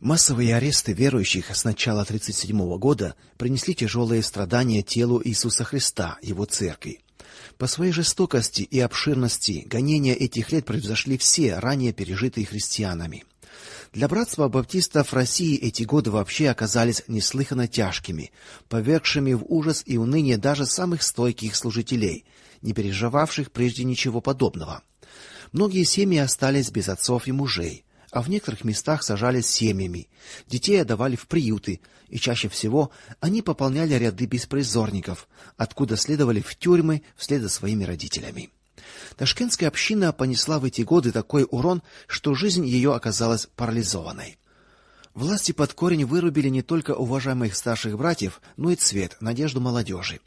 Массовые аресты верующих с начала 37 года принесли тяжелые страдания телу Иисуса Христа, его церкви. По своей жестокости и обширности гонения этих лет превзошли все ранее пережитые христианами. Для братства баптистов России эти годы вообще оказались неслыханно тяжкими, повергшими в ужас и уныние даже самых стойких служителей, не переживавших прежде ничего подобного. Многие семьи остались без отцов и мужей, а в некоторых местах сажались семьями. Детей отдавали в приюты, и чаще всего они пополняли ряды беспризорников, откуда следовали в тюрьмы вслед за своими родителями. Ташкентская община понесла в эти годы такой урон, что жизнь ее оказалась парализованной. Власти под корень вырубили не только уважаемых старших братьев, но и цвет, надежду молодежи.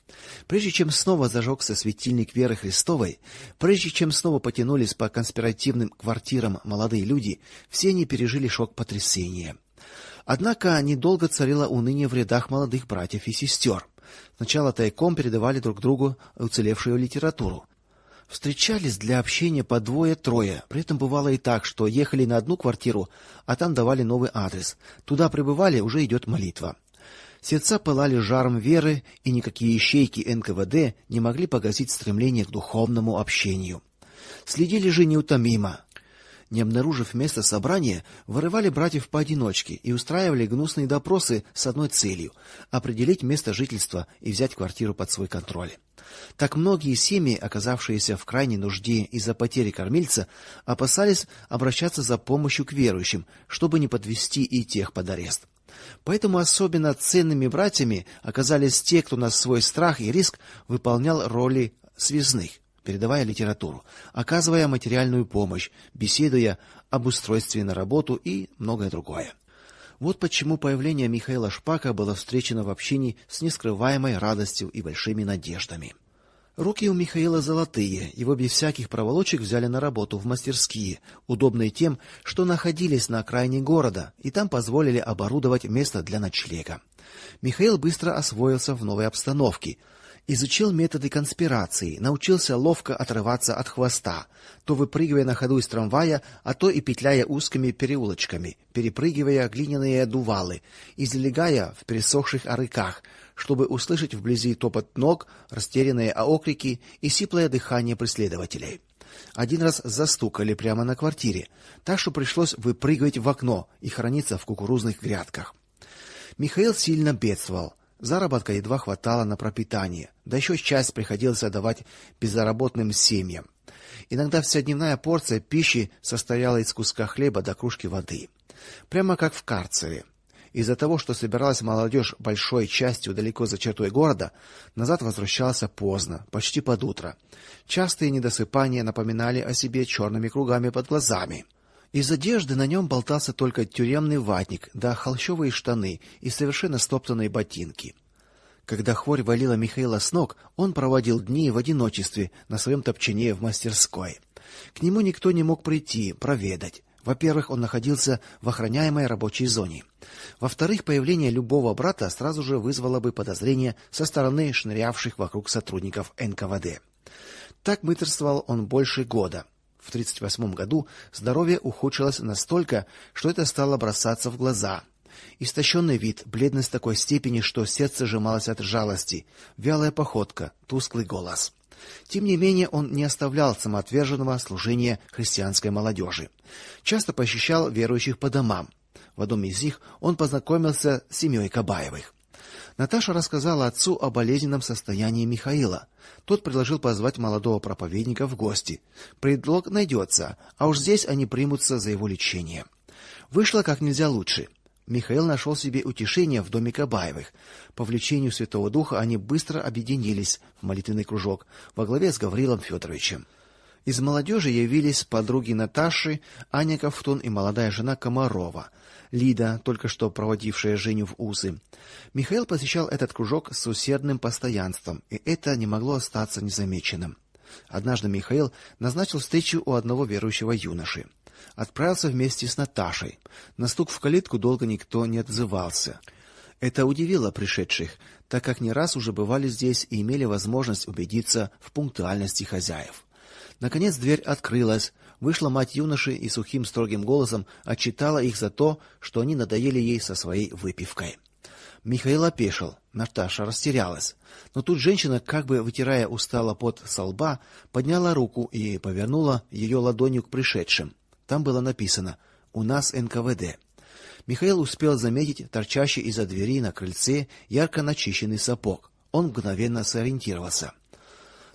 Прежде чем снова зажегся светильник веры Христовой, прежде чем снова потянулись по конспиративным квартирам молодые люди, все они пережили шок потрясения. Однако недолго царило уныние в рядах молодых братьев и сестер. Сначала тайком передавали друг другу уцелевшую литературу, Встречались для общения по двое-трое. При этом бывало и так, что ехали на одну квартиру, а там давали новый адрес. Туда прибывали, уже идет молитва. Сердца пылали жаром веры, и никакие ищейки НКВД не могли погасить стремление к духовному общению. Следили же неутомимо. Не обнаружив место собрания, вырывали братьев поодиночке и устраивали гнусные допросы с одной целью определить место жительства и взять квартиру под свой контроль. Так многие семьи, оказавшиеся в крайней нужде из-за потери кормильца, опасались обращаться за помощью к верующим, чтобы не подвести и тех под арест. Поэтому особенно ценными братьями оказались те, кто на свой страх и риск выполнял роли связных, передавая литературу, оказывая материальную помощь, беседуя об устройстве на работу и многое другое. Вот почему появление Михаила Шпака было встречено в общине с нескрываемой радостью и большими надеждами. Руки у Михаила золотые, его без всяких проволочек взяли на работу в мастерские, удобные тем, что находились на окраине города, и там позволили оборудовать место для ночлега. Михаил быстро освоился в новой обстановке, изучил методы конспирации, научился ловко отрываться от хвоста, то выпрыгивая на ходу из трамвая, а то и петляя узкими переулочками, перепрыгивая глиняные дувалы и залегая в пересохших арыках, чтобы услышать вблизи топот ног, растерянные окрики и сиплое дыхание преследователей. Один раз застукали прямо на квартире, так что пришлось выпрыгивать в окно и храниться в кукурузных грядках. Михаил сильно бедствовал. Заработка едва хватало на пропитание, да еще часть приходилось отдавать безработным семьям. Иногда вся дневная порция пищи состояла из куска хлеба до кружки воды. Прямо как в карцере. Из-за того, что собиралась молодежь большой частью далеко за чертой города, назад возвращался поздно, почти под утро. Частые недосыпания напоминали о себе черными кругами под глазами. Из одежды на нем болтался только тюремный ватник, да холщовые штаны и совершенно стоптанные ботинки. Когда хворь валила Михаила с ног, он проводил дни в одиночестве на своем топчине в мастерской. К нему никто не мог прийти, проведать. Во-первых, он находился в охраняемой рабочей зоне. Во-вторых, появление любого брата сразу же вызвало бы подозрения со стороны шнырявших вокруг сотрудников НКВД. Так мыторствовал он больше года. В 38 году здоровье ухудшилось настолько, что это стало бросаться в глаза. Истощенный вид, бледность такой степени, что сердце сжималось от жалости, вялая походка, тусклый голос. Тем не менее, он не оставлял самоотверженного служения христианской молодежи. Часто посещал верующих по домам. В одном из них он познакомился с семьей Кабаевых. Наташа рассказала отцу о болезненном состоянии Михаила. Тот предложил позвать молодого проповедника в гости. Предлог найдется, а уж здесь они примутся за его лечение. Вышло как нельзя лучше. Михаил нашел себе утешение в доме Кабаевых. По влечению Святого Духа они быстро объединились в молитвенный кружок во главе с Гаврилом Федоровичем. Из молодежи явились подруги Наташи, Аня Ковтун и молодая жена Комарова. Лида, только что проводившая Женю в УЗы. Михаил посещал этот кружок с усердным постоянством, и это не могло остаться незамеченным. Однажды Михаил назначил встречу у одного верующего юноши. Отправился вместе с Наташей. На стук в калитку долго никто не отзывался. Это удивило пришедших, так как не раз уже бывали здесь и имели возможность убедиться в пунктуальности хозяев. Наконец дверь открылась. Вышла мать юноши и сухим строгим голосом отчитала их за то, что они надоели ей со своей выпивкой. Михаил опешил, Наташа растерялась. Но тут женщина, как бы вытирая устало пот со лба, подняла руку и повернула ее ладонью к пришедшим. Там было написано: "У нас НКВД". Михаил успел заметить торчащий из-за двери на крыльце ярко начищенный сапог. Он мгновенно сориентировался.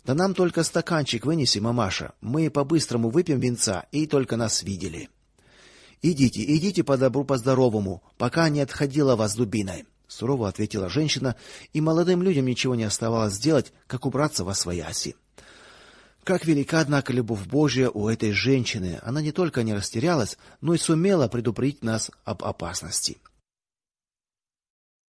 Да нам только стаканчик вынеси, мамаша. Мы по-быстрому выпьем винца, и только нас видели. Идите, идите по добру по здоровому, пока не отходила вас дубиной, сурово ответила женщина, и молодым людям ничего не оставалось сделать, как убраться во свояси. Как велика, однако, любовь Божья у этой женщины. Она не только не растерялась, но и сумела предупредить нас об опасности.